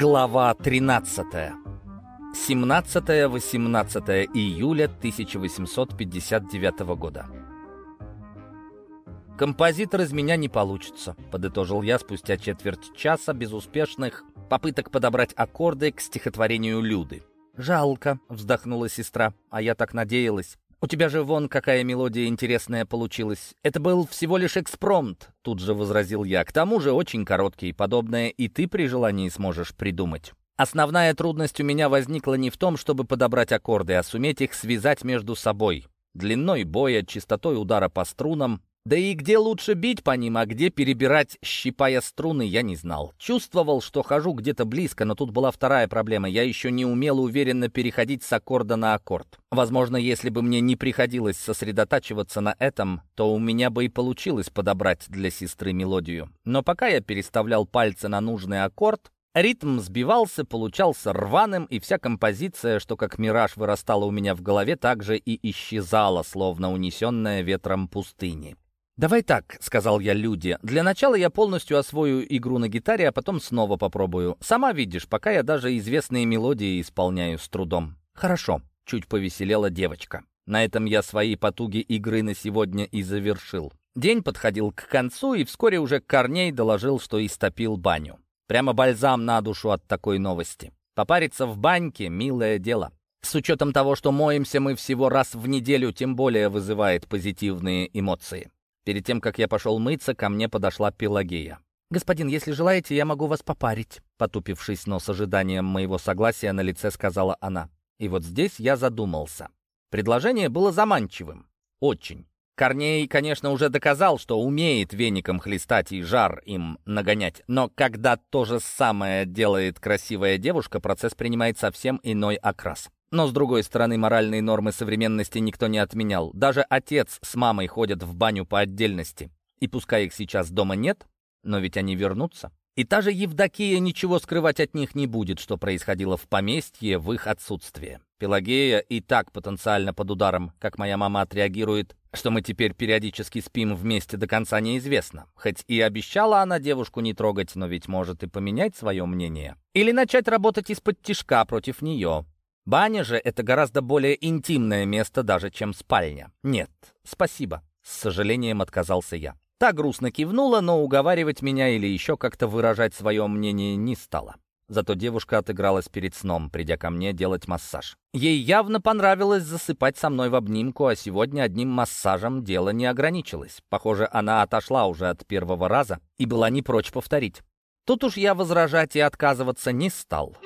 Глава 13. 17-18 июля 1859 года. «Композитор из меня не получится», — подытожил я спустя четверть часа безуспешных попыток подобрать аккорды к стихотворению Люды. «Жалко», — вздохнула сестра, — «а я так надеялась. «У тебя же вон какая мелодия интересная получилась. Это был всего лишь экспромт», — тут же возразил я. «К тому же очень короткий, подобное и ты при желании сможешь придумать». Основная трудность у меня возникла не в том, чтобы подобрать аккорды, а суметь их связать между собой. Длиной боя, частотой удара по струнам, да и где лучше бить по ним, а где перебирать, щипая струны, я не знал. Чувствовал, что хожу где-то близко, но тут была вторая проблема. Я еще не умел уверенно переходить с аккорда на аккорд. Возможно, если бы мне не приходилось сосредотачиваться на этом, то у меня бы и получилось подобрать для сестры мелодию. Но пока я переставлял пальцы на нужный аккорд, Ритм сбивался, получался рваным, и вся композиция, что как мираж вырастала у меня в голове, также и исчезала, словно унесенная ветром пустыни. «Давай так», — сказал я Люде. «Для начала я полностью освою игру на гитаре, а потом снова попробую. Сама видишь, пока я даже известные мелодии исполняю с трудом». «Хорошо», — чуть повеселела девочка. На этом я свои потуги игры на сегодня и завершил. День подходил к концу, и вскоре уже Корней доложил, что истопил баню. Прямо бальзам на душу от такой новости. Попариться в баньке — милое дело. С учетом того, что моемся мы всего раз в неделю, тем более вызывает позитивные эмоции. Перед тем, как я пошел мыться, ко мне подошла Пелагея. «Господин, если желаете, я могу вас попарить», потупившись, но с ожиданием моего согласия на лице сказала она. И вот здесь я задумался. Предложение было заманчивым. Очень. Корней, конечно, уже доказал, что умеет веником хлестать и жар им нагонять, но когда то же самое делает красивая девушка, процесс принимает совсем иной окрас. Но, с другой стороны, моральные нормы современности никто не отменял. Даже отец с мамой ходят в баню по отдельности. И пускай их сейчас дома нет, но ведь они вернутся. И та же Евдокия ничего скрывать от них не будет, что происходило в поместье в их отсутствие. Пелагея и так потенциально под ударом, как моя мама отреагирует, что мы теперь периодически спим вместе до конца неизвестно. Хоть и обещала она девушку не трогать, но ведь может и поменять свое мнение. Или начать работать из-под тишка против нее. Баня же — это гораздо более интимное место даже, чем спальня. Нет, спасибо. С сожалением отказался я. Та грустно кивнула, но уговаривать меня или еще как-то выражать свое мнение не стала. Зато девушка отыгралась перед сном, придя ко мне делать массаж. Ей явно понравилось засыпать со мной в обнимку, а сегодня одним массажем дело не ограничилось. Похоже, она отошла уже от первого раза и была не прочь повторить. Тут уж я возражать и отказываться не стал.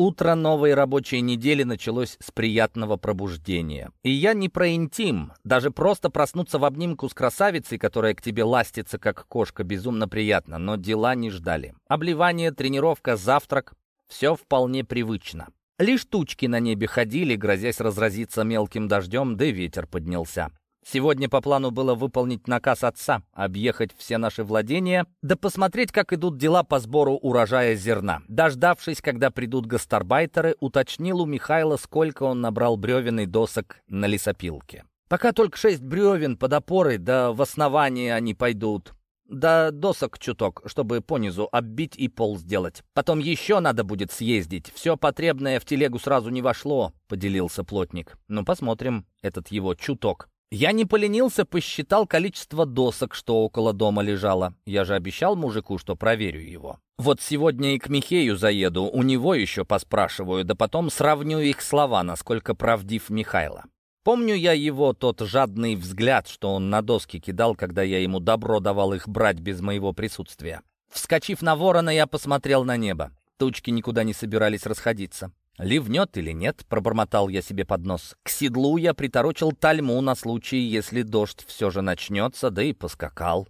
Утро новой рабочей недели началось с приятного пробуждения. И я не про интим. Даже просто проснуться в обнимку с красавицей, которая к тебе ластится, как кошка, безумно приятно. Но дела не ждали. Обливание, тренировка, завтрак — все вполне привычно. Лишь тучки на небе ходили, грозясь разразиться мелким дождем, да ветер поднялся. Сегодня по плану было выполнить наказ отца, объехать все наши владения, да посмотреть, как идут дела по сбору урожая зерна. Дождавшись, когда придут гастарбайтеры, уточнил у Михайла, сколько он набрал бревен и досок на лесопилке. «Пока только шесть бревен под опорой, да в основании они пойдут. Да досок чуток, чтобы понизу оббить и пол сделать. Потом еще надо будет съездить. Все потребное в телегу сразу не вошло», — поделился плотник. «Ну, посмотрим этот его чуток». Я не поленился, посчитал количество досок, что около дома лежало. Я же обещал мужику, что проверю его. Вот сегодня и к Михею заеду, у него еще поспрашиваю, да потом сравню их слова, насколько правдив Михайло. Помню я его тот жадный взгляд, что он на доски кидал, когда я ему добро давал их брать без моего присутствия. Вскочив на ворона, я посмотрел на небо. Тучки никуда не собирались расходиться. «Ливнет или нет?» — пробормотал я себе под нос. К седлу я приторочил тальму на случай, если дождь все же начнется, да и поскакал.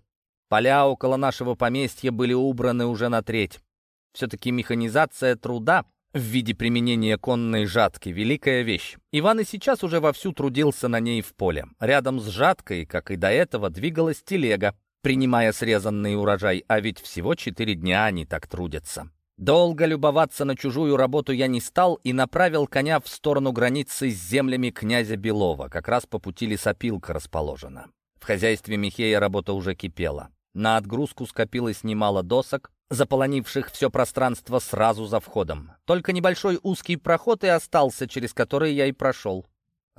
Поля около нашего поместья были убраны уже на треть. Все-таки механизация труда в виде применения конной жатки — великая вещь. Иван и сейчас уже вовсю трудился на ней в поле. Рядом с жаткой, как и до этого, двигалась телега, принимая срезанный урожай, а ведь всего четыре дня они так трудятся. Долго любоваться на чужую работу я не стал и направил коня в сторону границы с землями князя Белова. Как раз по пути лесопилка расположена. В хозяйстве Михея работа уже кипела. На отгрузку скопилось немало досок, заполонивших все пространство сразу за входом. Только небольшой узкий проход и остался, через который я и прошел.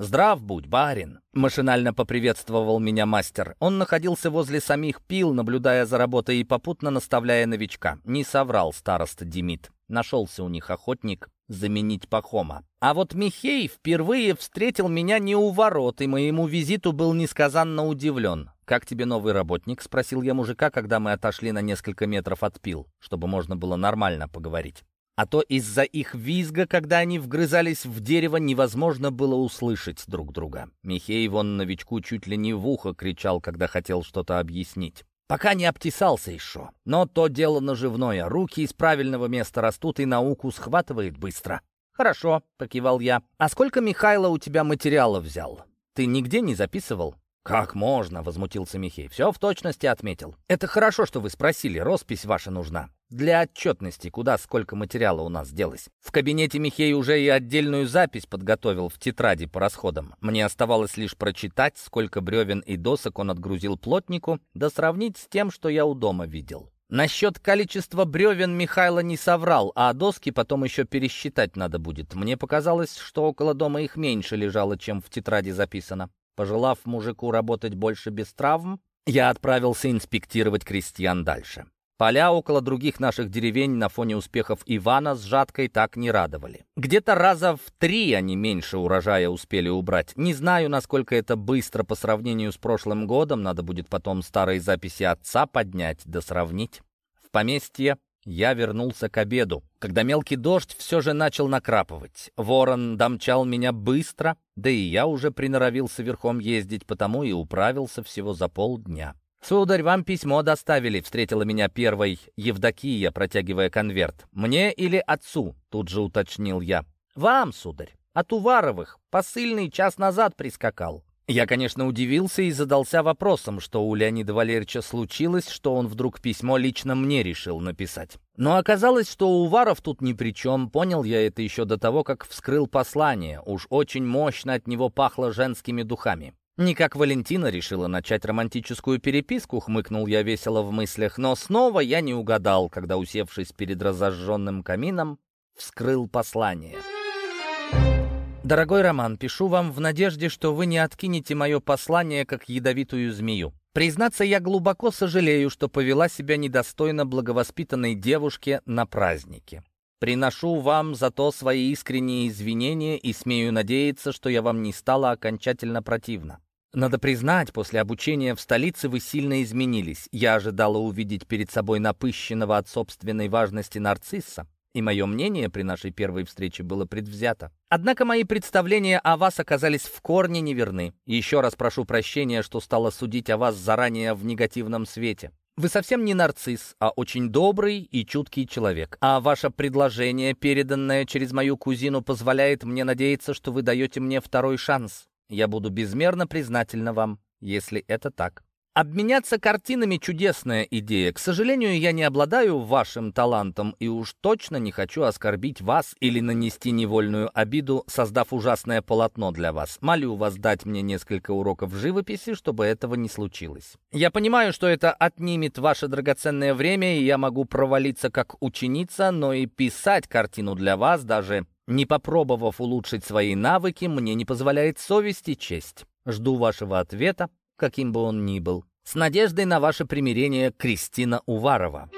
«Здрав будь, барин!» — машинально поприветствовал меня мастер. Он находился возле самих пил, наблюдая за работой и попутно наставляя новичка. Не соврал староста Демид. Нашелся у них охотник заменить Пахома. А вот Михей впервые встретил меня не у ворот, и моему визиту был несказанно удивлен. «Как тебе новый работник?» — спросил я мужика, когда мы отошли на несколько метров от пил, чтобы можно было нормально поговорить а то из-за их визга, когда они вгрызались в дерево, невозможно было услышать друг друга. Михей вон новичку чуть ли не в ухо кричал, когда хотел что-то объяснить. Пока не обтесался еще. Но то дело наживное. Руки из правильного места растут и науку схватывает быстро. «Хорошо», — покивал я. «А сколько Михайло у тебя материала взял? Ты нигде не записывал?» «Как можно?» — возмутился Михей. «Все в точности отметил. Это хорошо, что вы спросили. Роспись ваша нужна. Для отчетности, куда сколько материала у нас делось. В кабинете Михей уже и отдельную запись подготовил в тетради по расходам. Мне оставалось лишь прочитать, сколько бревен и досок он отгрузил плотнику, да сравнить с тем, что я у дома видел. Насчет количества бревен Михайло не соврал, а доски потом еще пересчитать надо будет. Мне показалось, что около дома их меньше лежало, чем в тетради записано. Пожелав мужику работать больше без травм, я отправился инспектировать крестьян дальше. Поля около других наших деревень на фоне успехов Ивана с жаткой так не радовали. Где-то раза в три они меньше урожая успели убрать. Не знаю, насколько это быстро по сравнению с прошлым годом, надо будет потом старые записи отца поднять да сравнить. В поместье я вернулся к обеду, когда мелкий дождь все же начал накрапывать. Ворон домчал меня быстро, да и я уже приноровился верхом ездить, потому и управился всего за полдня. «Сударь, вам письмо доставили», — встретила меня первой Евдокия, протягивая конверт. «Мне или отцу?» — тут же уточнил я. «Вам, сударь, от Уваровых. Посыльный час назад прискакал». Я, конечно, удивился и задался вопросом, что у Леонида Валерьевича случилось, что он вдруг письмо лично мне решил написать. Но оказалось, что Уваров тут ни при чем, понял я это еще до того, как вскрыл послание, уж очень мощно от него пахло женскими духами. Не как Валентина решила начать романтическую переписку, хмыкнул я весело в мыслях, но снова я не угадал, когда, усевшись перед разожженным камином, вскрыл послание. Дорогой Роман, пишу вам в надежде, что вы не откинете мое послание, как ядовитую змею. Признаться, я глубоко сожалею, что повела себя недостойно благовоспитанной девушке на празднике. Приношу вам за то свои искренние извинения и смею надеяться, что я вам не стала окончательно противна. Надо признать, после обучения в столице вы сильно изменились. Я ожидала увидеть перед собой напыщенного от собственной важности нарцисса, и мое мнение при нашей первой встрече было предвзято. Однако мои представления о вас оказались в корне неверны. Еще раз прошу прощения, что стала судить о вас заранее в негативном свете. Вы совсем не нарцисс, а очень добрый и чуткий человек. А ваше предложение, переданное через мою кузину, позволяет мне надеяться, что вы даете мне второй шанс. Я буду безмерно признательна вам, если это так. Обменяться картинами — чудесная идея. К сожалению, я не обладаю вашим талантом и уж точно не хочу оскорбить вас или нанести невольную обиду, создав ужасное полотно для вас. Молю вас дать мне несколько уроков живописи, чтобы этого не случилось. Я понимаю, что это отнимет ваше драгоценное время, и я могу провалиться как ученица, но и писать картину для вас, даже не попробовав улучшить свои навыки, мне не позволяет совесть и честь. Жду вашего ответа, каким бы он ни был. С надеждой на ваше примирение, Кристина Уварова.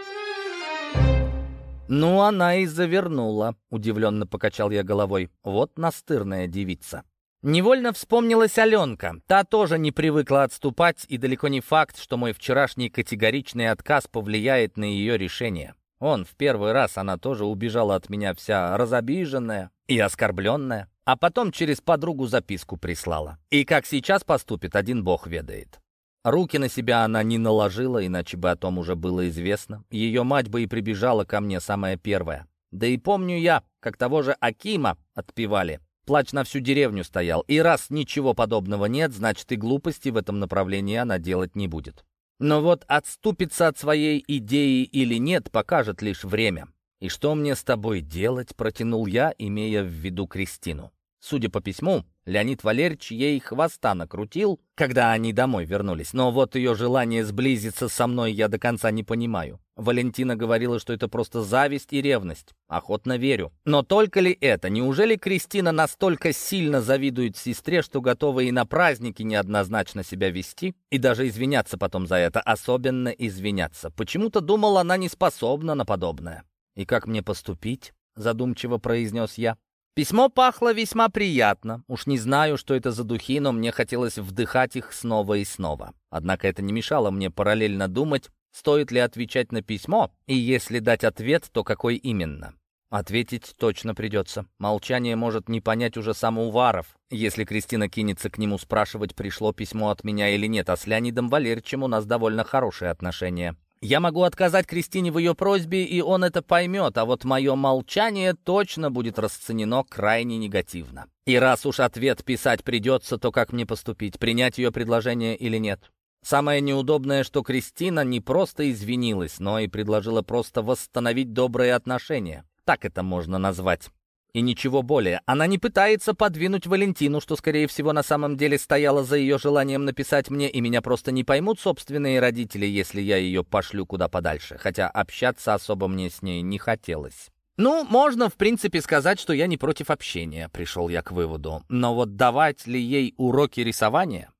«Ну, она и завернула», — удивленно покачал я головой. «Вот настырная девица». Невольно вспомнилась Аленка. Та тоже не привыкла отступать, и далеко не факт, что мой вчерашний категоричный отказ повлияет на ее решение. Он в первый раз она тоже убежала от меня вся разобиженная и оскорбленная, а потом через подругу записку прислала. И как сейчас поступит, один бог ведает. Руки на себя она не наложила, иначе бы о том уже было известно. Ее мать бы и прибежала ко мне самая первая. Да и помню я, как того же Акима отпевали. Плач на всю деревню стоял, и раз ничего подобного нет, значит и глупости в этом направлении она делать не будет. Но вот отступиться от своей идеи или нет, покажет лишь время. «И что мне с тобой делать?» — протянул я, имея в виду Кристину. Судя по письму, Леонид Валерьевич ей хвоста накрутил, когда они домой вернулись. Но вот ее желание сблизиться со мной я до конца не понимаю. Валентина говорила, что это просто зависть и ревность. Охотно верю. Но только ли это? Неужели Кристина настолько сильно завидует сестре, что готова и на праздники неоднозначно себя вести? И даже извиняться потом за это, особенно извиняться. Почему-то думал, она не способна на подобное. «И как мне поступить?» — задумчиво произнес я. Письмо пахло весьма приятно. Уж не знаю, что это за духи, но мне хотелось вдыхать их снова и снова. Однако это не мешало мне параллельно думать, стоит ли отвечать на письмо, и если дать ответ, то какой именно. Ответить точно придется. Молчание может не понять уже сам Уваров. Если Кристина кинется к нему спрашивать, пришло письмо от меня или нет, а с Леонидом Валерьевичем у нас довольно хорошие отношения. Я могу отказать Кристине в ее просьбе, и он это поймет, а вот мое молчание точно будет расценено крайне негативно. И раз уж ответ писать придется, то как мне поступить, принять ее предложение или нет? Самое неудобное, что Кристина не просто извинилась, но и предложила просто восстановить добрые отношения. Так это можно назвать. И ничего более. Она не пытается подвинуть Валентину, что, скорее всего, на самом деле стояло за ее желанием написать мне, и меня просто не поймут собственные родители, если я ее пошлю куда подальше. Хотя общаться особо мне с ней не хотелось. Ну, можно, в принципе, сказать, что я не против общения, пришел я к выводу. Но вот давать ли ей уроки рисования?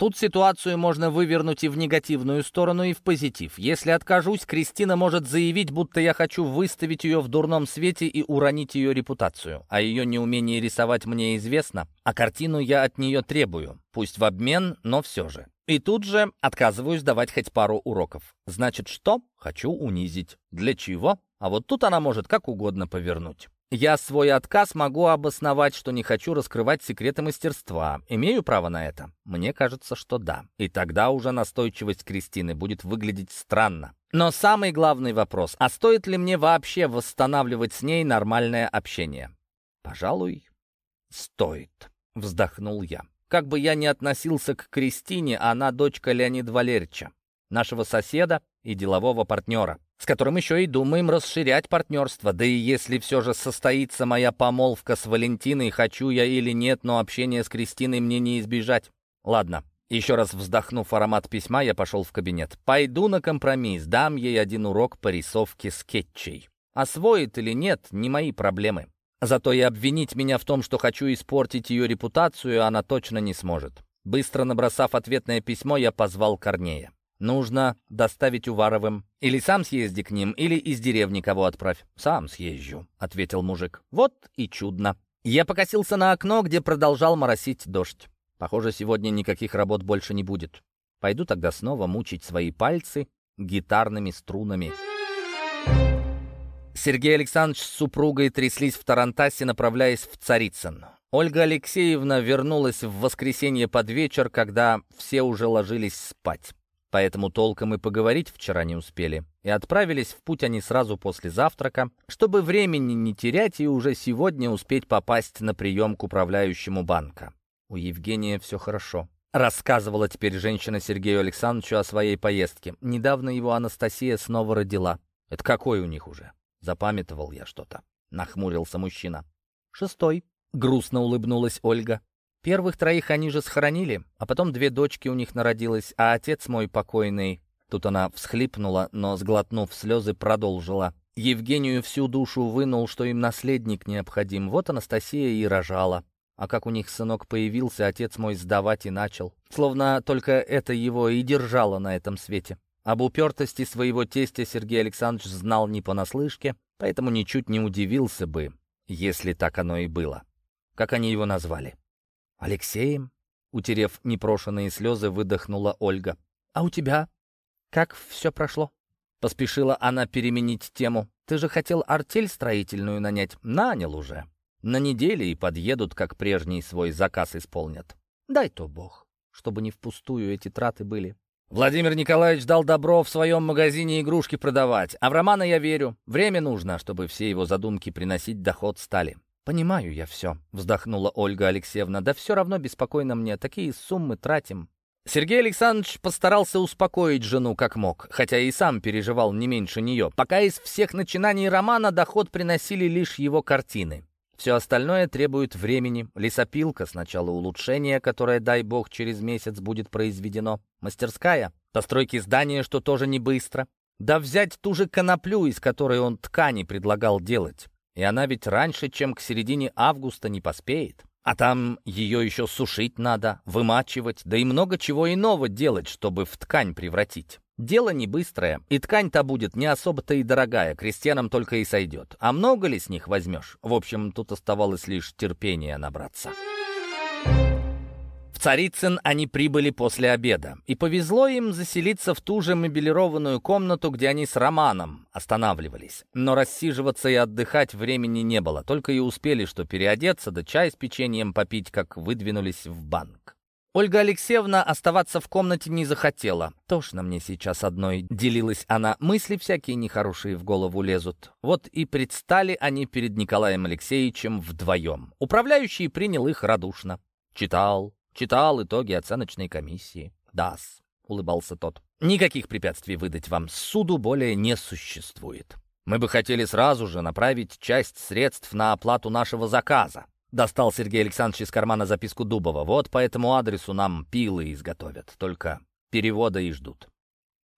Тут ситуацию можно вывернуть и в негативную сторону, и в позитив. Если откажусь, Кристина может заявить, будто я хочу выставить ее в дурном свете и уронить ее репутацию. А ее неумение рисовать мне известно, а картину я от нее требую. Пусть в обмен, но все же. И тут же отказываюсь давать хоть пару уроков. Значит, что? Хочу унизить. Для чего? А вот тут она может как угодно повернуть. Я свой отказ могу обосновать, что не хочу раскрывать секреты мастерства. Имею право на это? Мне кажется, что да. И тогда уже настойчивость Кристины будет выглядеть странно. Но самый главный вопрос, а стоит ли мне вообще восстанавливать с ней нормальное общение? Пожалуй, стоит, вздохнул я. Как бы я ни относился к Кристине, она дочка Леонида Валерьевича, нашего соседа и делового партнера с которым еще и думаем расширять партнерство. Да и если все же состоится моя помолвка с Валентиной, хочу я или нет, но общение с Кристиной мне не избежать. Ладно, еще раз вздохнув аромат письма, я пошел в кабинет. Пойду на компромисс, дам ей один урок по рисовке скетчей. Освоит или нет, не мои проблемы. Зато и обвинить меня в том, что хочу испортить ее репутацию, она точно не сможет. Быстро набросав ответное письмо, я позвал Корнея. Нужно доставить Уваровым. Или сам съезди к ним, или из деревни кого отправь. Сам съезжу, — ответил мужик. Вот и чудно. Я покосился на окно, где продолжал моросить дождь. Похоже, сегодня никаких работ больше не будет. Пойду тогда снова мучить свои пальцы гитарными струнами. Сергей Александрович с супругой тряслись в Тарантасе, направляясь в Царицын. Ольга Алексеевна вернулась в воскресенье под вечер, когда все уже ложились спать. Поэтому толком и поговорить вчера не успели. И отправились в путь они сразу после завтрака, чтобы времени не терять и уже сегодня успеть попасть на прием к управляющему банка. У Евгения все хорошо. Рассказывала теперь женщина Сергею Александровичу о своей поездке. Недавно его Анастасия снова родила. Это какой у них уже? Запамятовал я что-то. Нахмурился мужчина. Шестой. Грустно улыбнулась Ольга. Первых троих они же схоронили, а потом две дочки у них народилось, а отец мой покойный... Тут она всхлипнула, но, сглотнув слезы, продолжила. Евгению всю душу вынул, что им наследник необходим. Вот Анастасия и рожала. А как у них сынок появился, отец мой сдавать и начал. Словно только это его и держало на этом свете. Об упертости своего тестя Сергей Александрович знал не понаслышке, поэтому ничуть не удивился бы, если так оно и было. Как они его назвали? «Алексеем?» — утерев непрошенные слезы, выдохнула Ольга. «А у тебя? Как все прошло?» Поспешила она переменить тему. «Ты же хотел артель строительную нанять. Нанял уже. На неделе и подъедут, как прежний свой заказ исполнят. Дай то бог, чтобы не впустую эти траты были». Владимир Николаевич дал добро в своем магазине игрушки продавать, а в Романа я верю. Время нужно, чтобы все его задумки приносить доход стали. «Понимаю я все», — вздохнула Ольга Алексеевна. «Да все равно беспокойно мне. Такие суммы тратим». Сергей Александрович постарался успокоить жену как мог, хотя и сам переживал не меньше нее, пока из всех начинаний романа доход приносили лишь его картины. Все остальное требует времени. Лесопилка, сначала улучшение, которое, дай бог, через месяц будет произведено. Мастерская, постройки здания, что тоже не быстро. Да взять ту же коноплю, из которой он ткани предлагал делать. И она ведь раньше, чем к середине августа не поспеет. А там ее еще сушить надо, вымачивать, да и много чего иного делать, чтобы в ткань превратить. Дело не быстрое, и ткань-то будет не особо-то и дорогая, крестьянам только и сойдет. А много ли с них возьмешь? В общем, тут оставалось лишь терпение набраться. Царицын они прибыли после обеда, и повезло им заселиться в ту же мебелированную комнату, где они с Романом останавливались. Но рассиживаться и отдыхать времени не было, только и успели что переодеться, да чай с печеньем попить, как выдвинулись в банк. Ольга Алексеевна оставаться в комнате не захотела. Тошно мне сейчас одной, делилась она. Мысли всякие нехорошие в голову лезут. Вот и предстали они перед Николаем Алексеевичем вдвоем. Управляющий принял их радушно. Читал, читал итоги оценочной комиссии. «Да-с», улыбался тот. «Никаких препятствий выдать вам суду более не существует. Мы бы хотели сразу же направить часть средств на оплату нашего заказа. Достал Сергей Александрович из кармана записку Дубова. Вот по этому адресу нам пилы изготовят. Только перевода и ждут.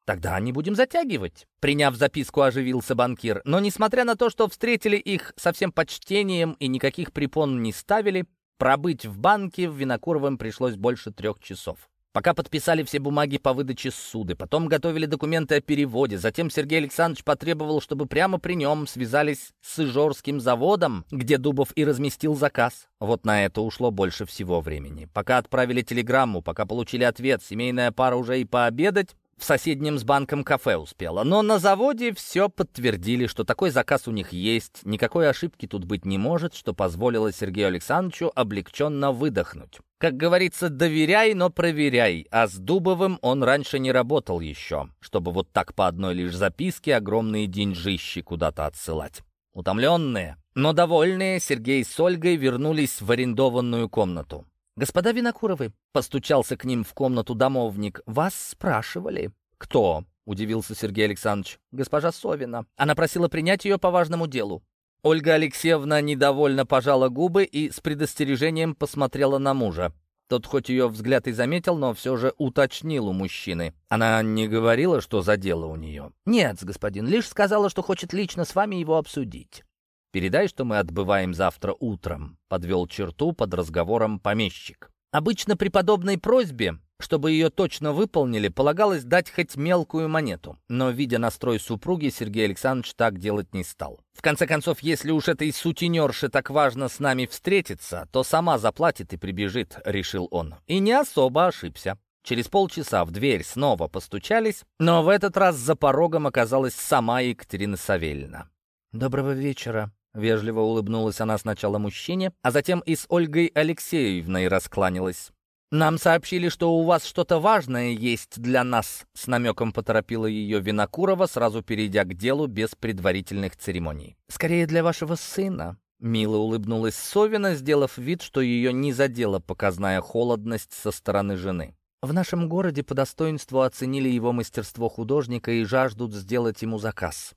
Тогда не будем затягивать. Приняв записку, оживился банкир. Но несмотря на то, что встретили их со всем почтением и никаких препон не ставили, пробыть в банке в Винокуровом пришлось больше трех часов. Пока подписали все бумаги по выдаче суды, потом готовили документы о переводе, затем Сергей Александрович потребовал, чтобы прямо при нем связались с Ижорским заводом, где Дубов и разместил заказ. Вот на это ушло больше всего времени. Пока отправили телеграмму, пока получили ответ, семейная пара уже и пообедать, в соседнем с банком кафе успела. Но на заводе все подтвердили, что такой заказ у них есть, никакой ошибки тут быть не может, что позволило Сергею Александровичу облегченно выдохнуть. Как говорится, доверяй, но проверяй, а с Дубовым он раньше не работал еще, чтобы вот так по одной лишь записке огромные деньжищи куда-то отсылать. Утомленные, но довольные, Сергей с Ольгой вернулись в арендованную комнату. «Господа Винокуровы», — постучался к ним в комнату домовник, — «вас спрашивали». «Кто?» — удивился Сергей Александрович. «Госпожа Совина. Она просила принять ее по важному делу». Ольга Алексеевна недовольно пожала губы и с предостережением посмотрела на мужа. Тот хоть ее взгляд и заметил, но все же уточнил у мужчины. Она не говорила, что за дело у нее. «Нет, господин, лишь сказала, что хочет лично с вами его обсудить». «Передай, что мы отбываем завтра утром», — подвел черту под разговором помещик. Обычно при подобной просьбе, чтобы ее точно выполнили, полагалось дать хоть мелкую монету. Но, видя настрой супруги, Сергей Александрович так делать не стал. В конце концов, если уж этой сутенерше так важно с нами встретиться, то сама заплатит и прибежит, решил он. И не особо ошибся. Через полчаса в дверь снова постучались, но в этот раз за порогом оказалась сама Екатерина Савельевна. «Доброго вечера», Вежливо улыбнулась она сначала мужчине, а затем и с Ольгой Алексеевной раскланялась. «Нам сообщили, что у вас что-то важное есть для нас», — с намеком поторопила ее Винокурова, сразу перейдя к делу без предварительных церемоний. «Скорее для вашего сына», — мило улыбнулась Совина, сделав вид, что ее не задела показная холодность со стороны жены. «В нашем городе по достоинству оценили его мастерство художника и жаждут сделать ему заказ.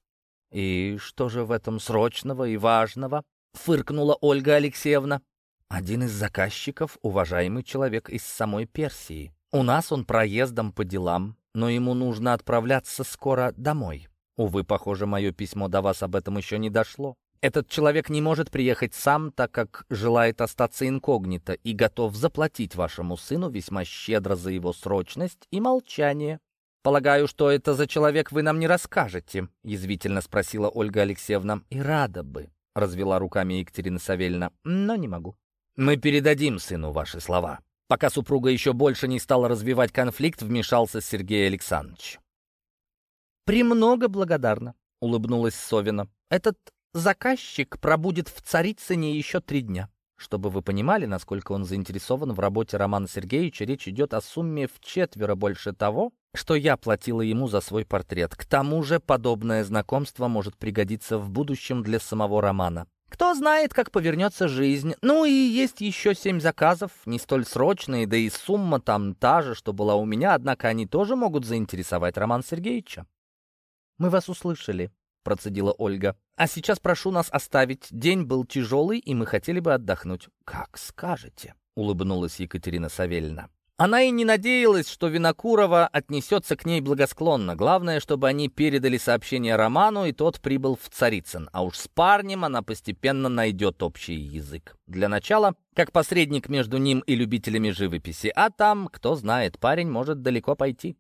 «И что же в этом срочного и важного?» — фыркнула Ольга Алексеевна. «Один из заказчиков — уважаемый человек из самой Персии. У нас он проездом по делам, но ему нужно отправляться скоро домой. Увы, похоже, мое письмо до вас об этом еще не дошло. Этот человек не может приехать сам, так как желает остаться инкогнито и готов заплатить вашему сыну весьма щедро за его срочность и молчание. «Полагаю, что это за человек вы нам не расскажете?» — язвительно спросила Ольга Алексеевна. «И рада бы», — развела руками Екатерина Савельевна, — «но не могу». «Мы передадим сыну ваши слова». Пока супруга еще больше не стала развивать конфликт, вмешался Сергей Александрович. «Премного благодарна», — улыбнулась Совина. «Этот заказчик пробудет в Царицыне еще три дня. Чтобы вы понимали, насколько он заинтересован в работе Романа Сергеевича, речь идет о сумме в четверо больше того, что я платила ему за свой портрет. К тому же подобное знакомство может пригодиться в будущем для самого Романа. Кто знает, как повернется жизнь. Ну и есть еще семь заказов, не столь срочные, да и сумма там та же, что была у меня, однако они тоже могут заинтересовать Романа Сергеевича. Мы вас услышали. процедила Ольга. «А сейчас прошу нас оставить. День был тяжелый, и мы хотели бы отдохнуть». «Как скажете», — улыбнулась Екатерина Савельевна. Она и не надеялась, что Винокурова отнесется к ней благосклонно. Главное, чтобы они передали сообщение Роману, и тот прибыл в Царицын. А уж с парнем она постепенно найдет общий язык. Для начала, как посредник между ним и любителями живописи. А там, кто знает, парень может далеко пойти.